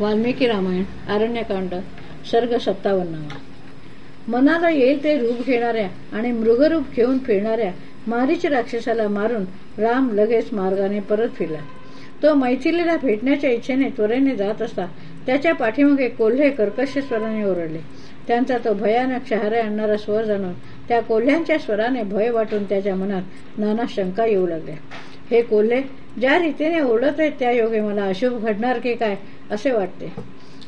वाल्मिकी रामायण अरण्यकांड सर्ग सत्तावन्नावा. मनाला येईल ते रूप घेणाऱ्या आणि मृगरूप घेऊन फिरणाऱ्या मारीच राक्षसाला मारून राम लगेच मार्गाने परत फिरला. तो मैथिलीला भेटण्याच्या इच्छेने त्वरेने जात असता त्याच्या पाठीमागे कोल्हे कर्कश स्वराने ओरडले. त्यांचा तो भयानक शहारे आणणारा स्वर जाणून त्या कोल्ह्यांच्या स्वराने भय वाटून त्याच्या मनात नाना शंका येऊ लागल्या. हे कोल्हे ज्या रीतीने ओरडत आहेत त्या योगे मला अशुभ घडणार की काय असे वाटते.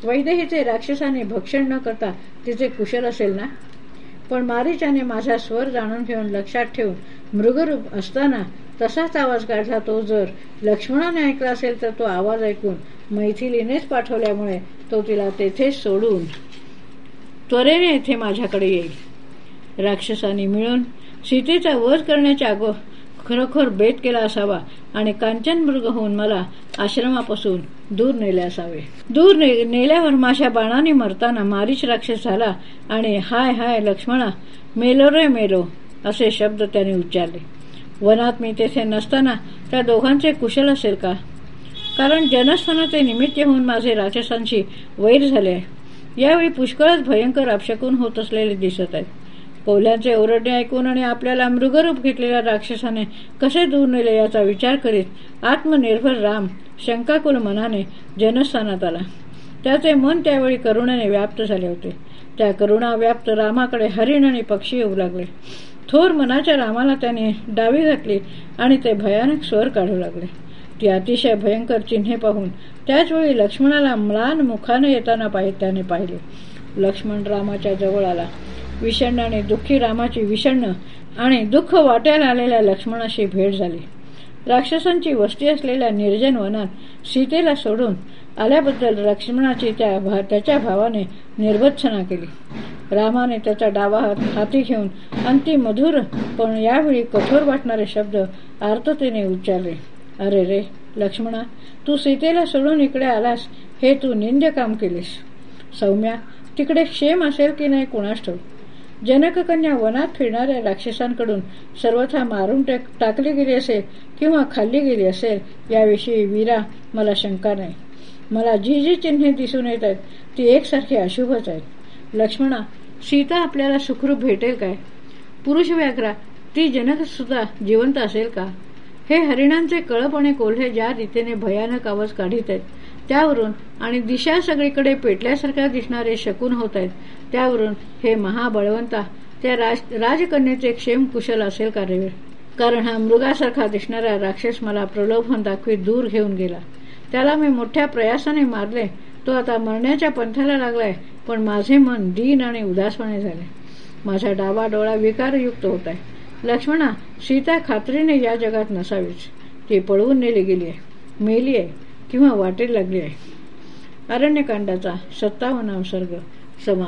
वैदेहीचे राक्षसाने भक्षण न करता तिचे कुशल असेल ना? पण मारीचाने माझा स्वर जाणून घेऊन लक्षात ठेवून मृगरूप असताना तसाच आवाज काढला तो जर लक्ष्मणाने ऐकला असेल तर तो आवाज ऐकून मैथिलीनेच पाठवल्यामुळे तो तिला तेथेच सोडून त्वरेने येथे माझ्याकडे येईल. राक्षसाने मिळून सीतेचा वध करण्याच्या अगो खरोखर बेत केला असावा आणि कांचन मृग होऊन मला आश्रमापासून दूर नेले असावे. दूर ने, नेल्यावर माझ्या बाणाने मरताना मारीच राक्षस झाला आणि हाय हाय लक्ष्मणा मेलो रे मेलो असे शब्द त्याने उच्चारले. वनात मी तेथे नसताना त्या दोघांचे कुशल असेल का? कारण जनस्थानाचे निमित्त होऊन माझे राक्षसांशी वैर झाले. यावेळी पुष्कळच भयंकर अपशकून होत असलेले दिसत आहेत. कोल्ह्यांचे ओरडणे ऐकून आणि आपल्याला मृगरूप घेतलेल्या राक्षसाने कसे दूर नेले याचा विचार करीत आत्मनिर्भर राम शंकाकुल मनाने जनस्थानात आला. त्याचे मन त्यावेळी करुणाने व्याप्त झाले होते. त्या करुणा व्याप्त रामाकडे हरिण आणि पक्षी येऊ लागले. थोर मनाच्या रामाला त्याने डावी घातली आणि ते भयानक स्वर काढू लागले. ती अतिशय भयंकर चिन्हे पाहून त्याचवेळी लक्ष्मणाला म्लान मुखाने येताना त्याने पाहिले. लक्ष्मण रामाच्या जवळ आला. विषण्णाने दुःखी रामाची विषण्ण आणि दुःख वाट्याला आलेल्या लक्ष्मणाशी भेट झाली. राक्षसांची वस्ती असलेल्या निर्जन वनात सीतेला सोडून आल्याबद्दल लक्ष्मणाची त्या त्याच्या भावाने निर्भत्सना केली. रामाने त्याचा डावा हात हाती घेऊन अंती मधुर पण यावेळी कठोर वाटणारे शब्द आर्ततेने उच्चारले. अरे रे लक्ष्मणा तू सीतेला सोडून इकडे आलास हे तू निंद्य काम केलेस. सौम्या तिकडे क्षेम असेल की नाही कुणास ठेव जनककन्या वनात फिरणाऱ्या राक्षसांकडून सर्वथा मारून टाकली गेली असेल किंवा खाल्ली गेली असेल याविषयी वीरा मला शंका नाही. मला जी जी चिन्हे दिसून येत आहेत ती एकसारखी अशुभच आहेत. लक्ष्मणा सीता आपल्याला सुखरूप भेटेल काय? पुरुष व्याघ्रा ती जनक सुद्धा जिवंत असेल का? हे हरिणांचे कळप आणि कोल्हे ज्या रीतीने भयानक आवाज काढित आहेत त्यावरून आणि दिशा सगळीकडे पेटल्यासारख्या दिसणारे शकून होत आहेत. त्यावरून हे महाबळवंता त्या राज राजकन्याचे क्षेम कुशल असेल कार्यवीर. कारण हा मृगासारखा दिसणारा राक्षस मला प्रलोभन दाखवी दूर घेऊन गेला. त्याला मी मोठ्या प्रयासाने मारले. तो आता मरण्याच्या पंथाला लागलाय पण माझे मन दीन आणि उदासपणे झाले. माझा डावा डोळा विकारयुक्त होत आहे. लक्ष्मणा सीता खात्रीने या जगात नसावीच. ती पळवून नेली गेली आहे. मेली आहे. किंवा वाटेल लागली आहे. अरण्यकांडाचा सत्तावन्न सर्ग समाप्त.